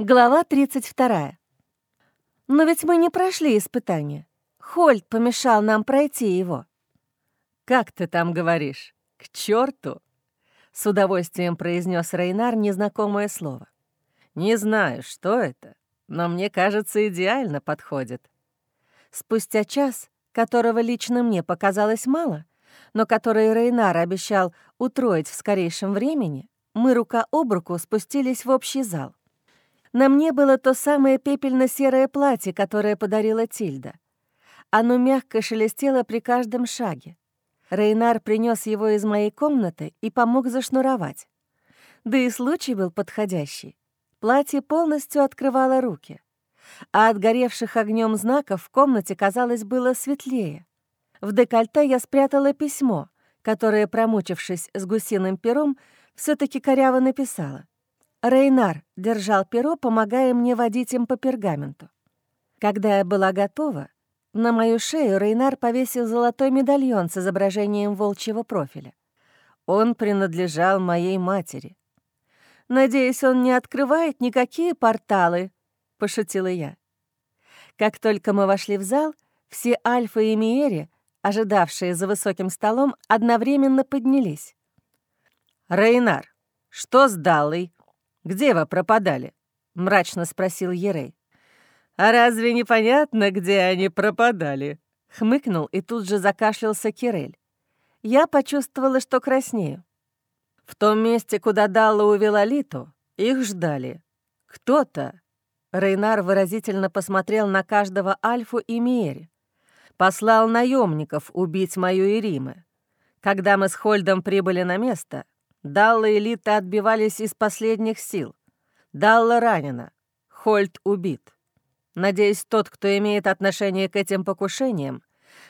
Глава 32. Но ведь мы не прошли испытание. Хольд помешал нам пройти его. «Как ты там говоришь? К черту? С удовольствием произнес Рейнар незнакомое слово. «Не знаю, что это, но мне кажется, идеально подходит». Спустя час, которого лично мне показалось мало, но который Рейнар обещал утроить в скорейшем времени, мы рука об руку спустились в общий зал. На мне было то самое пепельно-серое платье, которое подарила Тильда. Оно мягко шелестело при каждом шаге. Рейнар принес его из моей комнаты и помог зашнуровать. Да и случай был подходящий. Платье полностью открывало руки, а от горевших огнем знаков в комнате, казалось, было светлее. В декольте я спрятала письмо, которое, промучившись с гусиным пером, все таки коряво написала. Рейнар держал перо, помогая мне водить им по пергаменту. Когда я была готова, на мою шею Рейнар повесил золотой медальон с изображением волчьего профиля. Он принадлежал моей матери. «Надеюсь, он не открывает никакие порталы», — пошутила я. Как только мы вошли в зал, все Альфа и Миери, ожидавшие за высоким столом, одновременно поднялись. «Рейнар, что с Даллой?» Где вы пропадали?» — мрачно спросил Ерей. «А разве непонятно, где они пропадали?» — хмыкнул и тут же закашлялся Кирель. Я почувствовала, что краснею. В том месте, куда Далла увела Литу, их ждали. Кто-то, Рейнар выразительно посмотрел на каждого Альфу и Миери, послал наемников убить мою Иримы. Когда мы с Хольдом прибыли на место, Далла и Лита отбивались из последних сил. Далла ранена. Хольт убит. Надеюсь, тот, кто имеет отношение к этим покушениям,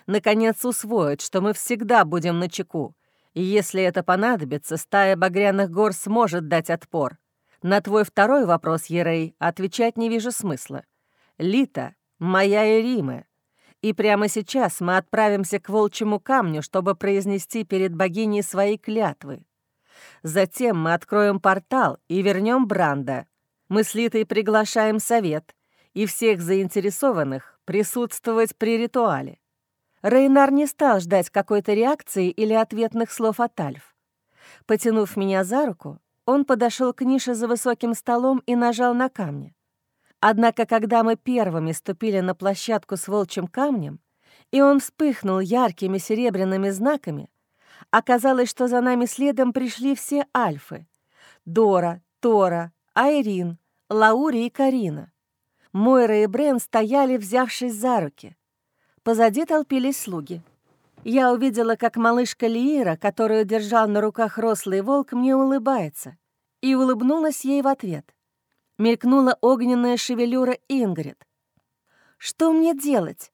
наконец усвоит, что мы всегда будем на чеку, и если это понадобится, стая багряных гор сможет дать отпор. На твой второй вопрос, Ерей, отвечать не вижу смысла. Лита — моя Эриме, и прямо сейчас мы отправимся к волчьему камню, чтобы произнести перед богиней свои клятвы. Затем мы откроем портал и вернем Бранда. Мы с Литой приглашаем совет и всех заинтересованных присутствовать при ритуале. Рейнар не стал ждать какой-то реакции или ответных слов от Альф. Потянув меня за руку, он подошел к нише за высоким столом и нажал на камни. Однако, когда мы первыми ступили на площадку с волчьим камнем, и он вспыхнул яркими серебряными знаками, Оказалось, что за нами следом пришли все альфы. Дора, Тора, Айрин, Лаури и Карина. Мойра и Брен стояли, взявшись за руки. Позади толпились слуги. Я увидела, как малышка Лиира, которую держал на руках рослый волк, мне улыбается, и улыбнулась ей в ответ. Мелькнула огненная шевелюра Ингрид. «Что мне делать?»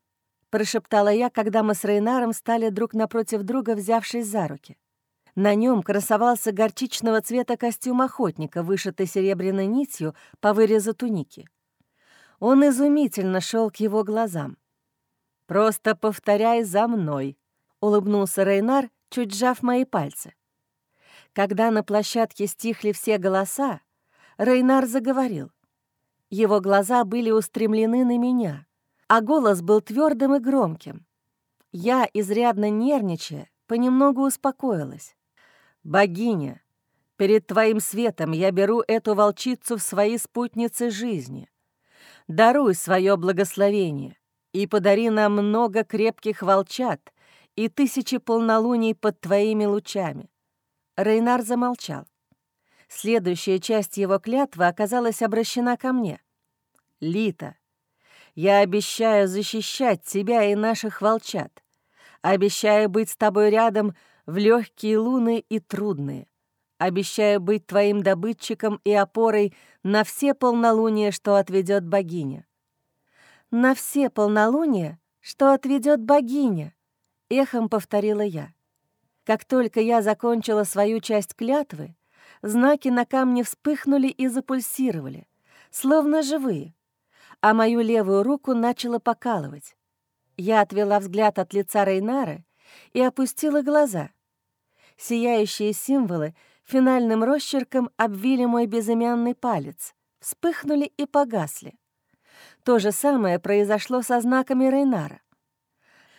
Прошептала я, когда мы с Рейнаром стали друг напротив друга, взявшись за руки. На нем красовался горчичного цвета костюм охотника, вышитый серебряной нитью по вырезу туники. Он изумительно шел к его глазам. «Просто повторяй за мной», — улыбнулся Рейнар, чуть сжав мои пальцы. Когда на площадке стихли все голоса, Рейнар заговорил. Его глаза были устремлены на меня — а голос был твердым и громким. Я, изрядно нервничая, понемногу успокоилась. «Богиня, перед твоим светом я беру эту волчицу в свои спутницы жизни. Даруй свое благословение и подари нам много крепких волчат и тысячи полнолуний под твоими лучами». Рейнар замолчал. Следующая часть его клятвы оказалась обращена ко мне. «Лита, я обещаю защищать тебя и наших волчат. Обещаю быть с тобой рядом в легкие луны и трудные. Обещаю быть твоим добытчиком и опорой на все полнолуния, что отведет богиня. На все полнолуния, что отведет богиня, эхом повторила я. Как только я закончила свою часть клятвы, знаки на камне вспыхнули и запульсировали, словно живые а мою левую руку начало покалывать. Я отвела взгляд от лица Рейнара и опустила глаза. Сияющие символы финальным росчерком обвили мой безымянный палец, вспыхнули и погасли. То же самое произошло со знаками Рейнара.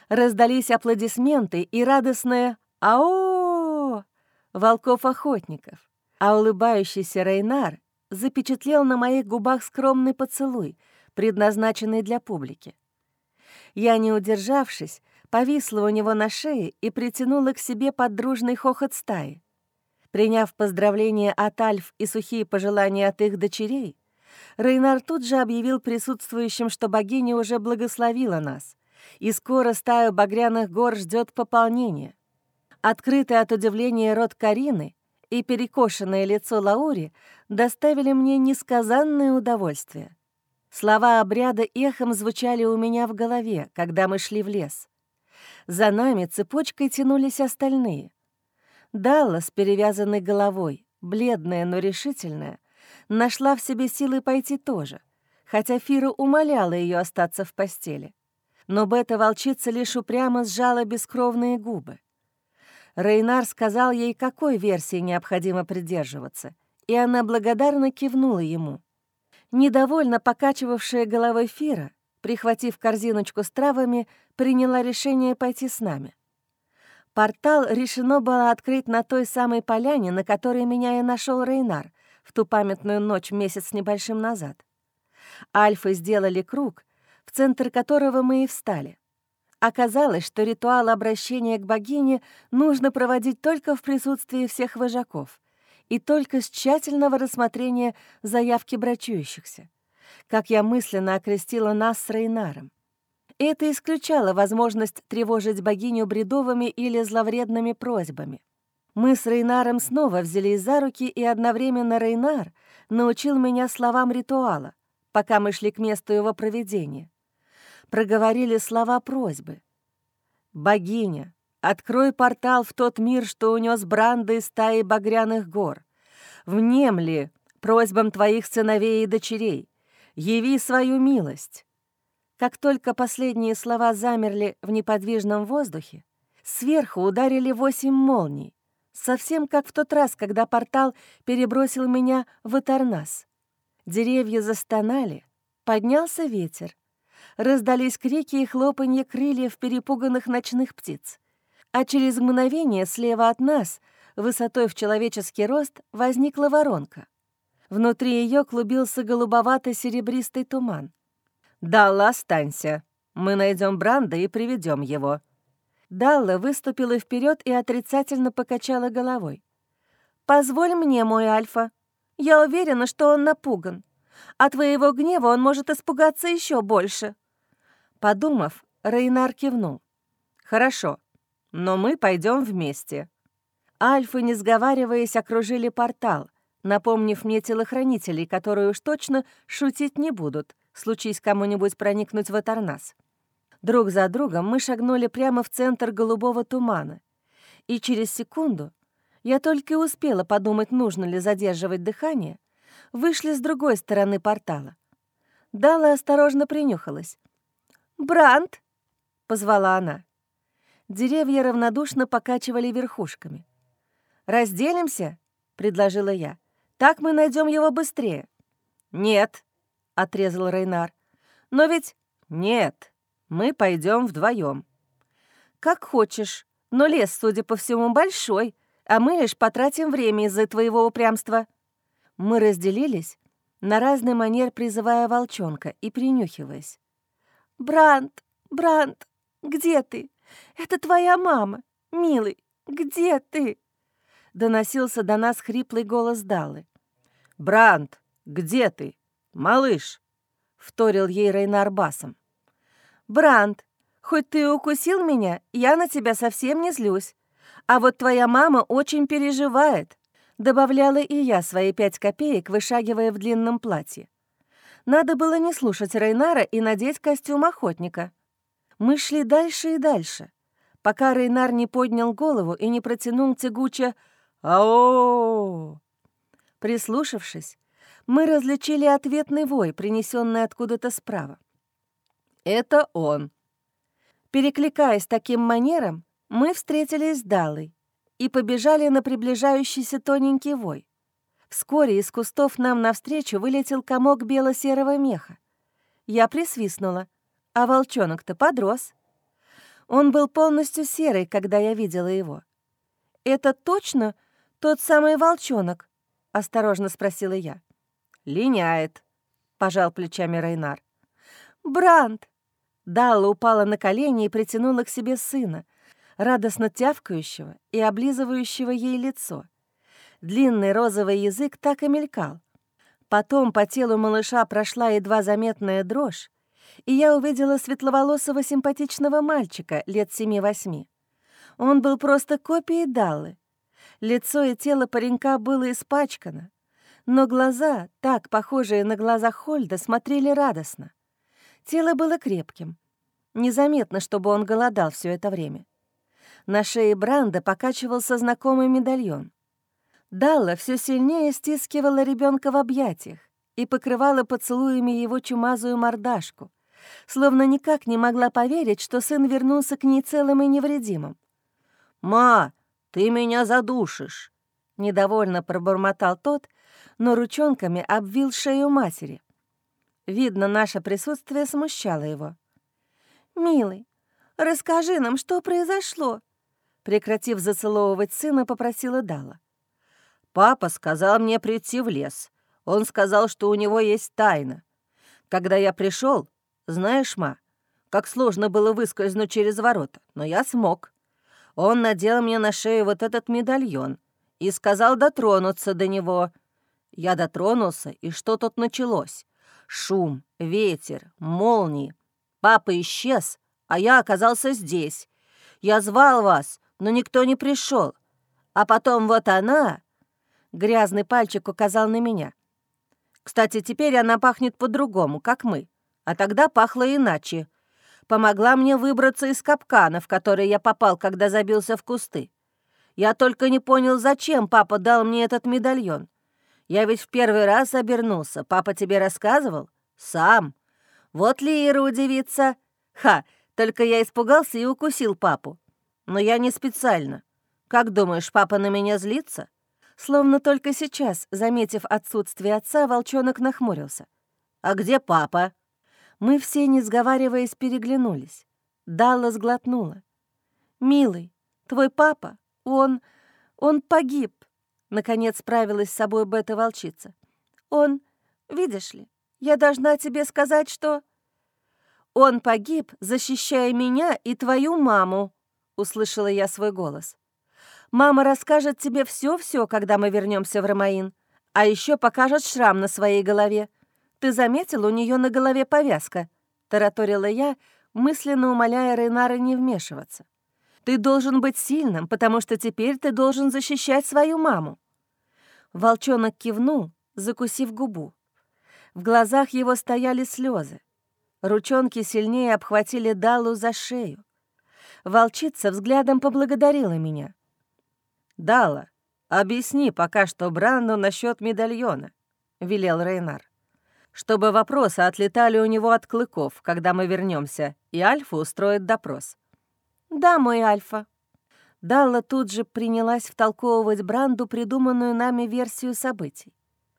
Раздались аплодисменты и радостное «Ао!» волков-охотников, а улыбающийся Рейнар запечатлел на моих губах скромный поцелуй, предназначенный для публики. Я, не удержавшись, повисла у него на шее и притянула к себе под дружный хохот стаи. Приняв поздравления от Альф и сухие пожелания от их дочерей, Рейнар тут же объявил присутствующим, что богиня уже благословила нас, и скоро стаю багряных гор ждет пополнение. Открытый от удивления рот Карины и перекошенное лицо Лаури доставили мне несказанное удовольствие. Слова обряда эхом звучали у меня в голове, когда мы шли в лес. За нами цепочкой тянулись остальные. Далла с перевязанной головой, бледная, но решительная, нашла в себе силы пойти тоже, хотя Фира умоляла ее остаться в постели. Но бета-волчица лишь упрямо сжала бескровные губы. Рейнар сказал ей, какой версии необходимо придерживаться, и она благодарно кивнула ему. Недовольно покачивавшая головой Фира, прихватив корзиночку с травами, приняла решение пойти с нами. Портал решено было открыть на той самой поляне, на которой меня и нашел Рейнар в ту памятную ночь месяц с небольшим назад. Альфы сделали круг, в центр которого мы и встали. Оказалось, что ритуал обращения к богине нужно проводить только в присутствии всех вожаков и только с тщательного рассмотрения заявки брачующихся, как я мысленно окрестила нас с Рейнаром. Это исключало возможность тревожить богиню бредовыми или зловредными просьбами. Мы с Рейнаром снова взялись за руки, и одновременно Рейнар научил меня словам ритуала, пока мы шли к месту его проведения. Проговорили слова просьбы. «Богиня, открой портал в тот мир, что унес Бранды из стаи багряных гор. Внемли просьбам твоих сыновей и дочерей. Яви свою милость». Как только последние слова замерли в неподвижном воздухе, сверху ударили восемь молний, совсем как в тот раз, когда портал перебросил меня в Этернас. Деревья застонали, поднялся ветер, раздались крики и хлопанье крыльев перепуганных ночных птиц. А через мгновение слева от нас, высотой в человеческий рост, возникла воронка. Внутри ее клубился голубовато-серебристый туман. «Далла, останься. Мы найдем Бранда и приведем его». Далла выступила вперед и отрицательно покачала головой. «Позволь мне, мой Альфа. Я уверена, что он напуган. От твоего гнева он может испугаться еще больше». Подумав, Рейнар кивнул. «Хорошо, но мы пойдем вместе». Альфы, не сговариваясь, окружили портал, напомнив мне телохранителей, которые уж точно шутить не будут — случись кому-нибудь проникнуть в Аторнас. Друг за другом мы шагнули прямо в центр голубого тумана, и через секунду, я только успела подумать, нужно ли задерживать дыхание, вышли с другой стороны портала. Дала осторожно принюхалась. «Бранд!» — позвала она. Деревья равнодушно покачивали верхушками. «Разделимся?» — предложила я. «Так мы найдем его быстрее». «Нет», — отрезал Рейнар. «Но ведь...» «Нет, мы пойдем вдвоем. «Как хочешь, но лес, судя по всему, большой, а мы лишь потратим время из-за твоего упрямства». Мы разделились, на разный манер призывая волчонка и принюхиваясь. «Бранд, Бранд, где ты? Это твоя мама, милый, где ты?» Доносился до нас хриплый голос Далы. «Бранд, где ты?» «Малыш!» — вторил ей Рейнар басом. «Бранд, хоть ты и укусил меня, я на тебя совсем не злюсь. А вот твоя мама очень переживает», — добавляла и я свои пять копеек, вышагивая в длинном платье. Надо было не слушать Рейнара и надеть костюм охотника. Мы шли дальше и дальше, пока Рейнар не поднял голову и не протянул тягуче «Ао!». Прислушавшись, мы различили ответный вой, принесенный откуда-то справа. «Это он». Перекликаясь таким манером, мы встретились с Далой и побежали на приближающийся тоненький вой. Вскоре из кустов нам навстречу вылетел комок бело-серого меха. Я присвистнула, а волчонок-то подрос. Он был полностью серый, когда я видела его. «Это точно тот самый волчонок?» — осторожно спросила я. «Линяет», — пожал плечами Рейнар. «Бранд!» Далла упала на колени и притянула к себе сына, радостно тявкающего и облизывающего ей лицо. Длинный розовый язык так и мелькал. Потом по телу малыша прошла едва заметная дрожь, и я увидела светловолосого симпатичного мальчика лет семи-восьми. Он был просто копией Даллы. Лицо и тело паренька было испачкано, но глаза, так похожие на глаза Хольда, смотрели радостно. Тело было крепким. Незаметно, чтобы он голодал все это время. На шее Бранда покачивался знакомый медальон. Далла все сильнее стискивала ребенка в объятиях и покрывала поцелуями его чумазую мордашку, словно никак не могла поверить, что сын вернулся к ней целым и невредимым. «Ма, ты меня задушишь!» — недовольно пробормотал тот, но ручонками обвил шею матери. Видно, наше присутствие смущало его. «Милый, расскажи нам, что произошло?» Прекратив зацеловывать сына, попросила Дала. «Папа сказал мне прийти в лес. Он сказал, что у него есть тайна. Когда я пришел, знаешь, ма, как сложно было выскользнуть через ворота, но я смог. Он надел мне на шею вот этот медальон и сказал дотронуться до него. Я дотронулся, и что тут началось? Шум, ветер, молнии. Папа исчез, а я оказался здесь. Я звал вас, но никто не пришел. А потом вот она...» Грязный пальчик указал на меня. «Кстати, теперь она пахнет по-другому, как мы. А тогда пахло иначе. Помогла мне выбраться из капкана, в который я попал, когда забился в кусты. Я только не понял, зачем папа дал мне этот медальон. Я ведь в первый раз обернулся. Папа тебе рассказывал? Сам. Вот Лира удивится. Ха, только я испугался и укусил папу. Но я не специально. Как думаешь, папа на меня злится? Словно только сейчас, заметив отсутствие отца, волчонок нахмурился. «А где папа?» Мы все, не сговариваясь, переглянулись. Далла сглотнула. «Милый, твой папа, он... он погиб. Наконец справилась с собой бета-волчица. «Он... Видишь ли, я должна тебе сказать, что...» «Он погиб, защищая меня и твою маму», — услышала я свой голос. «Мама расскажет тебе все-все, когда мы вернемся в Ромаин, а еще покажет шрам на своей голове. Ты заметил, у нее на голове повязка?» — тараторила я, мысленно умоляя Рейнара не вмешиваться. Ты должен быть сильным, потому что теперь ты должен защищать свою маму». Волчонок кивнул, закусив губу. В глазах его стояли слезы. Ручонки сильнее обхватили Далу за шею. Волчица взглядом поблагодарила меня. «Дала, объясни пока что Бранду насчет медальона», — велел Рейнар. «Чтобы вопросы отлетали у него от клыков, когда мы вернемся, и Альфа устроит допрос». «Да, мой Альфа». Далла тут же принялась втолковывать Бранду придуманную нами версию событий.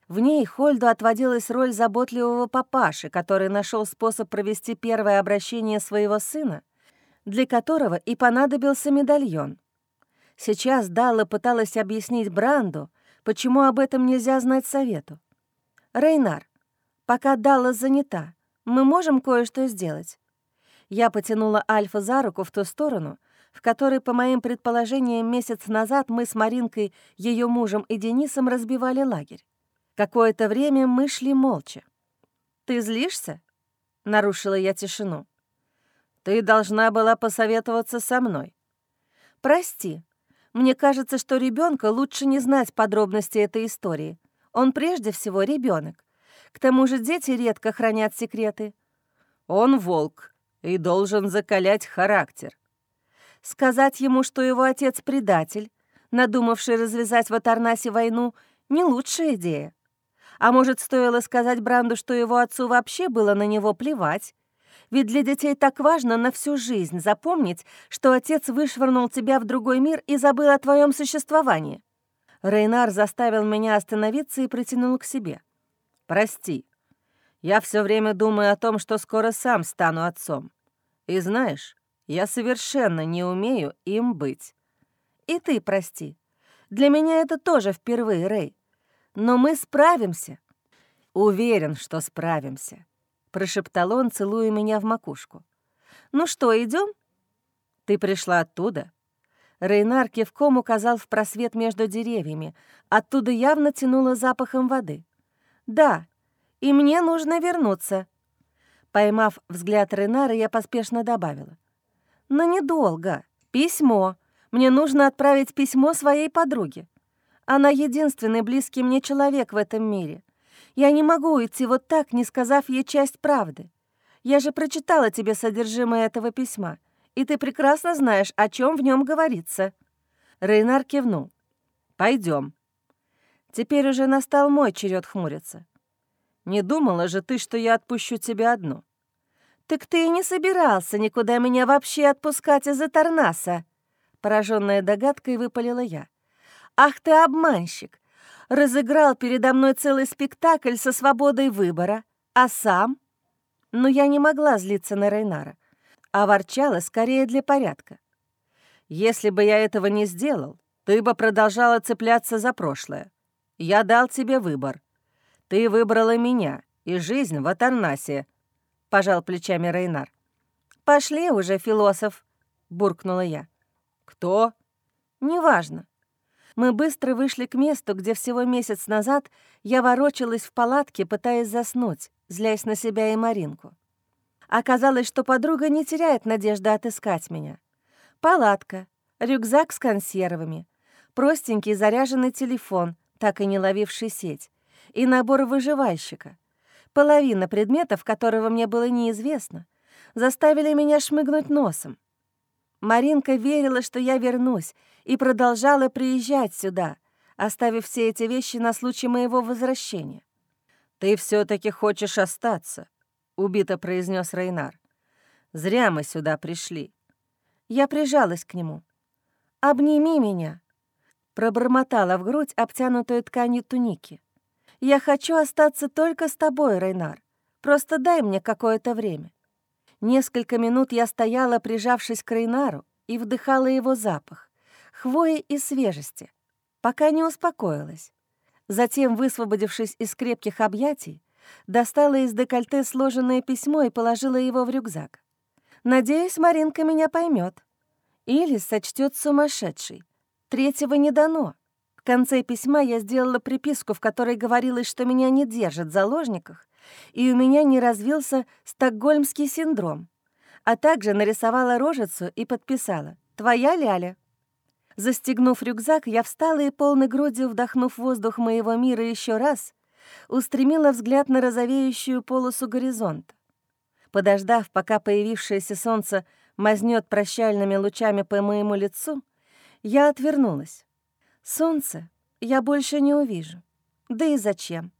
В ней Хольду отводилась роль заботливого папаши, который нашел способ провести первое обращение своего сына, для которого и понадобился медальон. Сейчас Далла пыталась объяснить Бранду, почему об этом нельзя знать совету. «Рейнар, пока Далла занята, мы можем кое-что сделать. Я потянула Альфа за руку в ту сторону, в которой, по моим предположениям, месяц назад мы с Маринкой, ее мужем и Денисом разбивали лагерь. Какое-то время мы шли молча. «Ты злишься?» — нарушила я тишину. «Ты должна была посоветоваться со мной». «Прости. Мне кажется, что ребенка лучше не знать подробности этой истории. Он прежде всего ребенок. К тому же дети редко хранят секреты». «Он волк и должен закалять характер. Сказать ему, что его отец предатель, надумавший развязать в Атарнасе войну, не лучшая идея. А может, стоило сказать Бранду, что его отцу вообще было на него плевать? Ведь для детей так важно на всю жизнь запомнить, что отец вышвырнул тебя в другой мир и забыл о твоем существовании. Рейнар заставил меня остановиться и притянул к себе. «Прости, я все время думаю о том, что скоро сам стану отцом. И знаешь, я совершенно не умею им быть. И ты прости. Для меня это тоже впервые, Рэй. Но мы справимся. Уверен, что справимся», — прошептал он, целуя меня в макушку. «Ну что, идем? «Ты пришла оттуда?» Рейнар кивком указал в просвет между деревьями. Оттуда явно тянуло запахом воды. «Да, и мне нужно вернуться». Поймав взгляд Рейнара, я поспешно добавила. «Но недолго. Письмо. Мне нужно отправить письмо своей подруге. Она единственный близкий мне человек в этом мире. Я не могу уйти вот так, не сказав ей часть правды. Я же прочитала тебе содержимое этого письма, и ты прекрасно знаешь, о чем в нем говорится». Рейнар кивнул. Пойдем. Теперь уже настал мой черед хмуриться. Не думала же ты, что я отпущу тебя одну. Так ты и не собирался никуда меня вообще отпускать из-за Тарнаса. Пораженная догадкой выпалила я. Ах ты обманщик! Разыграл передо мной целый спектакль со свободой выбора, а сам... Но я не могла злиться на Рейнара а ворчала скорее для порядка. «Если бы я этого не сделал, ты бы продолжала цепляться за прошлое. Я дал тебе выбор. Ты выбрала меня и жизнь в Атарнасе», — пожал плечами Рейнар. «Пошли уже, философ», — буркнула я. «Кто?» «Неважно». Мы быстро вышли к месту, где всего месяц назад я ворочалась в палатке, пытаясь заснуть, злясь на себя и Маринку. Оказалось, что подруга не теряет надежды отыскать меня. Палатка, рюкзак с консервами, простенький заряженный телефон, так и не ловивший сеть, и набор выживальщика. Половина предметов, которого мне было неизвестно, заставили меня шмыгнуть носом. Маринка верила, что я вернусь, и продолжала приезжать сюда, оставив все эти вещи на случай моего возвращения. «Ты все таки хочешь остаться», убито произнес Рейнар. Зря мы сюда пришли. Я прижалась к нему. «Обними меня!» Пробормотала в грудь обтянутую тканью туники. «Я хочу остаться только с тобой, Рейнар. Просто дай мне какое-то время». Несколько минут я стояла, прижавшись к Рейнару, и вдыхала его запах, хвои и свежести, пока не успокоилась. Затем, высвободившись из крепких объятий, достала из декольте сложенное письмо и положила его в рюкзак. Надеюсь, Маринка меня поймет. Или сочтет сумасшедший. Третьего не дано. В конце письма я сделала приписку, в которой говорилось, что меня не держат в заложниках, и у меня не развился стокгольмский синдром, а также нарисовала рожицу и подписала «Твоя Ляля». Застегнув рюкзак, я встала и полной грудью, вдохнув воздух моего мира еще раз, устремила взгляд на розовеющую полосу горизонта. Подождав, пока появившееся солнце мазнет прощальными лучами по моему лицу, я отвернулась. Солнце я больше не увижу. Да и зачем?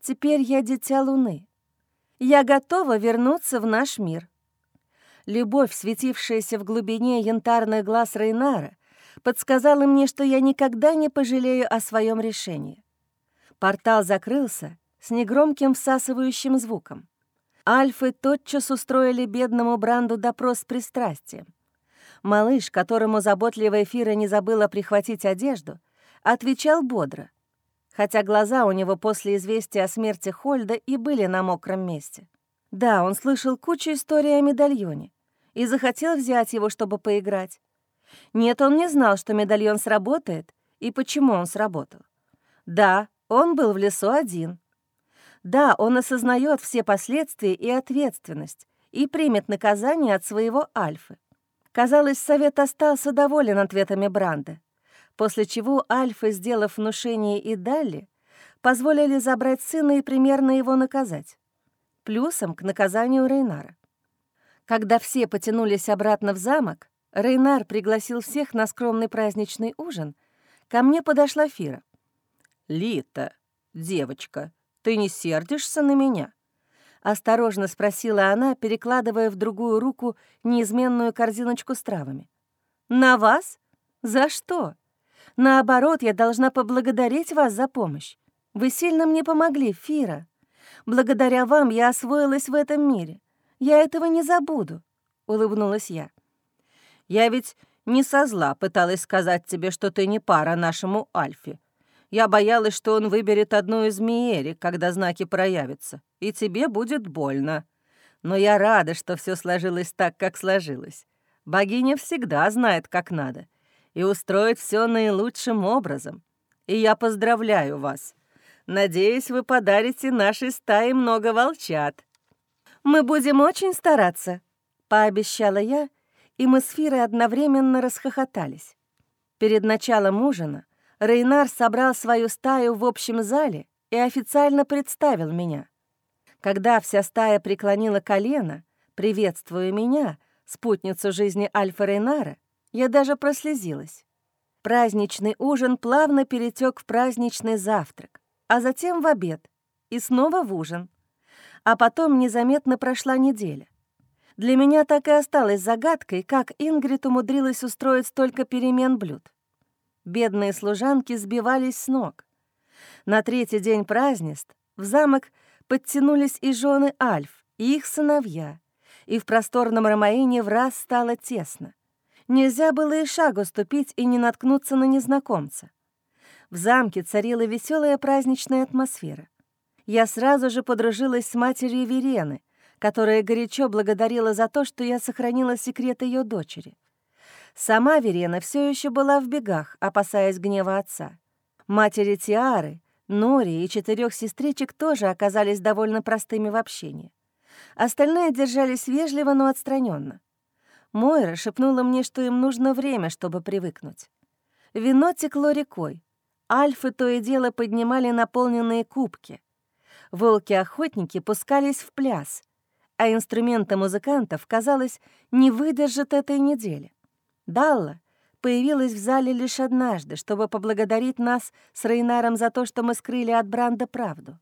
Теперь я дитя Луны. Я готова вернуться в наш мир. Любовь, светившаяся в глубине янтарных глаз Рейнара, подсказала мне, что я никогда не пожалею о своем решении. Портал закрылся с негромким всасывающим звуком. Альфы тотчас устроили бедному Бранду допрос с пристрастием. Малыш, которому заботливая Фира не забыла прихватить одежду, отвечал бодро, хотя глаза у него после известия о смерти Хольда и были на мокром месте. Да, он слышал кучу историй о медальоне и захотел взять его, чтобы поиграть. Нет, он не знал, что медальон сработает и почему он сработал. Да, он был в лесу один. Да, он осознает все последствия и ответственность и примет наказание от своего Альфы. Казалось, совет остался доволен ответами Бранда, после чего Альфы, сделав внушение и Далли, позволили забрать сына и примерно его наказать. Плюсом к наказанию Рейнара. Когда все потянулись обратно в замок, Рейнар пригласил всех на скромный праздничный ужин. Ко мне подошла Фира. «Лита, девочка, ты не сердишься на меня?» Осторожно спросила она, перекладывая в другую руку неизменную корзиночку с травами. «На вас? За что? Наоборот, я должна поблагодарить вас за помощь. Вы сильно мне помогли, Фира. Благодаря вам я освоилась в этом мире. Я этого не забуду», — улыбнулась я. «Я ведь не со зла пыталась сказать тебе, что ты не пара нашему Альфе. Я боялась, что он выберет одну из Миери, когда знаки проявятся, и тебе будет больно. Но я рада, что все сложилось так, как сложилось. Богиня всегда знает, как надо, и устроит все наилучшим образом. И я поздравляю вас. Надеюсь, вы подарите нашей стае много волчат». «Мы будем очень стараться», — пообещала я, и мы с Фирой одновременно расхохотались. Перед началом ужина Рейнар собрал свою стаю в общем зале и официально представил меня. Когда вся стая преклонила колено, приветствуя меня, спутницу жизни Альфа Рейнара, я даже прослезилась. Праздничный ужин плавно перетек в праздничный завтрак а затем в обед и снова в ужин. А потом незаметно прошла неделя. Для меня так и осталось загадкой, как Ингрид умудрилась устроить столько перемен блюд. Бедные служанки сбивались с ног. На третий день празднеств в замок подтянулись и жены Альф, и их сыновья, и в просторном Ромаине в раз стало тесно. Нельзя было и шагу ступить и не наткнуться на незнакомца. В замке царила веселая праздничная атмосфера. Я сразу же подружилась с матерью Верены, которая горячо благодарила за то, что я сохранила секрет ее дочери. Сама Верена все еще была в бегах, опасаясь гнева отца. Матери Тиары, Нори и четырех сестричек тоже оказались довольно простыми в общении. Остальные держались вежливо, но отстраненно. Мойра шепнула мне, что им нужно время, чтобы привыкнуть. Вино текло рекой, Альфы то и дело поднимали наполненные кубки. Волки-охотники пускались в пляс, а инструменты музыкантов, казалось, не выдержат этой недели. Далла появилась в зале лишь однажды, чтобы поблагодарить нас с Рейнаром за то, что мы скрыли от Бранда правду.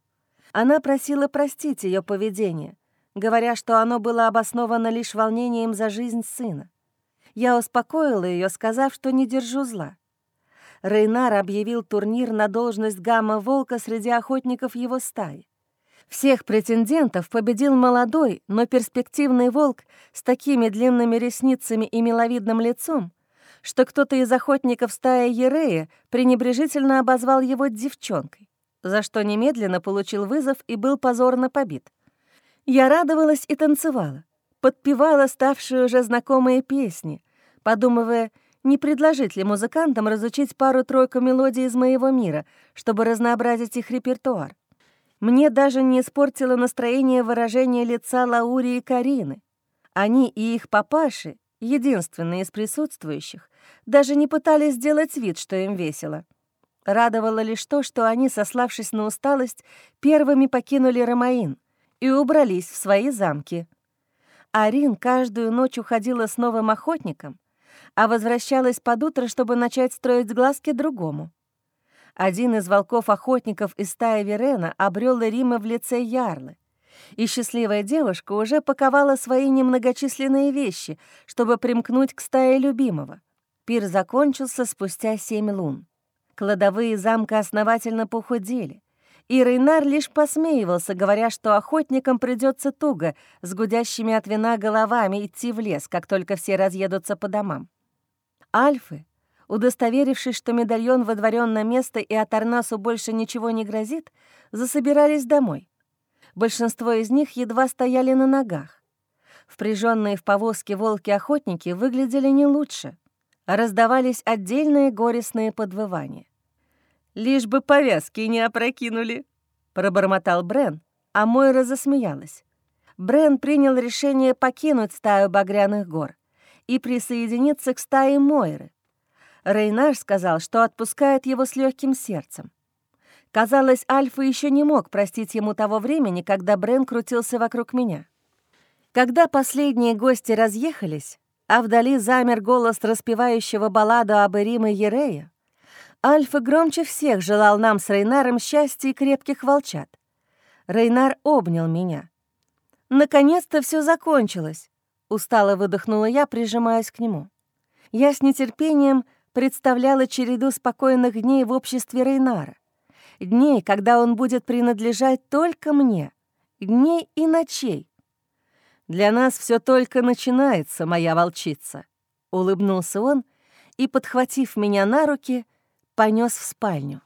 Она просила простить ее поведение, говоря, что оно было обосновано лишь волнением за жизнь сына. Я успокоила ее, сказав, что не держу зла. Рейнар объявил турнир на должность гамма-волка среди охотников его стаи. Всех претендентов победил молодой, но перспективный волк с такими длинными ресницами и миловидным лицом, что кто-то из охотников стаи Ерея пренебрежительно обозвал его девчонкой, за что немедленно получил вызов и был позорно побит. Я радовалась и танцевала, подпевала ставшие уже знакомые песни, подумывая, не предложить ли музыкантам разучить пару-тройку мелодий из моего мира, чтобы разнообразить их репертуар? Мне даже не испортило настроение выражение лица Лаури и Карины. Они и их папаши, единственные из присутствующих, даже не пытались сделать вид, что им весело. Радовало лишь то, что они, сославшись на усталость, первыми покинули Ромаин и убрались в свои замки. Арин каждую ночь уходила с новым охотником — а возвращалась под утро, чтобы начать строить глазки другому. Один из волков-охотников из стаи Верена обрел Рима в лице Ярлы, и счастливая девушка уже паковала свои немногочисленные вещи, чтобы примкнуть к стае любимого. Пир закончился спустя семь лун. Кладовые замка основательно похудели, и Рейнар лишь посмеивался, говоря, что охотникам придется туго с гудящими от вина головами идти в лес, как только все разъедутся по домам. Альфы, удостоверившись, что медальон водворен на место и от Арнасу больше ничего не грозит, засобирались домой. Большинство из них едва стояли на ногах. Впряженные в повозке волки-охотники выглядели не лучше, а раздавались отдельные горестные подвывания. «Лишь бы повязки не опрокинули», — пробормотал Брен, а Мойра засмеялась. Брен принял решение покинуть стаю багряных гор и присоединиться к стае Мойры. Рейнар сказал, что отпускает его с легким сердцем. Казалось, Альфа еще не мог простить ему того времени, когда Брен крутился вокруг меня. Когда последние гости разъехались, а вдали замер голос распевающего балладу об Эриме Ерея, Альфа громче всех желал нам с Рейнаром счастья и крепких волчат. Рейнар обнял меня. Наконец-то все закончилось. Устало выдохнула я, прижимаясь к нему. Я с нетерпением представляла череду спокойных дней в обществе Рейнара. Дней, когда он будет принадлежать только мне. Дней и ночей. «Для нас все только начинается, моя волчица», — улыбнулся он и, подхватив меня на руки, понес в спальню.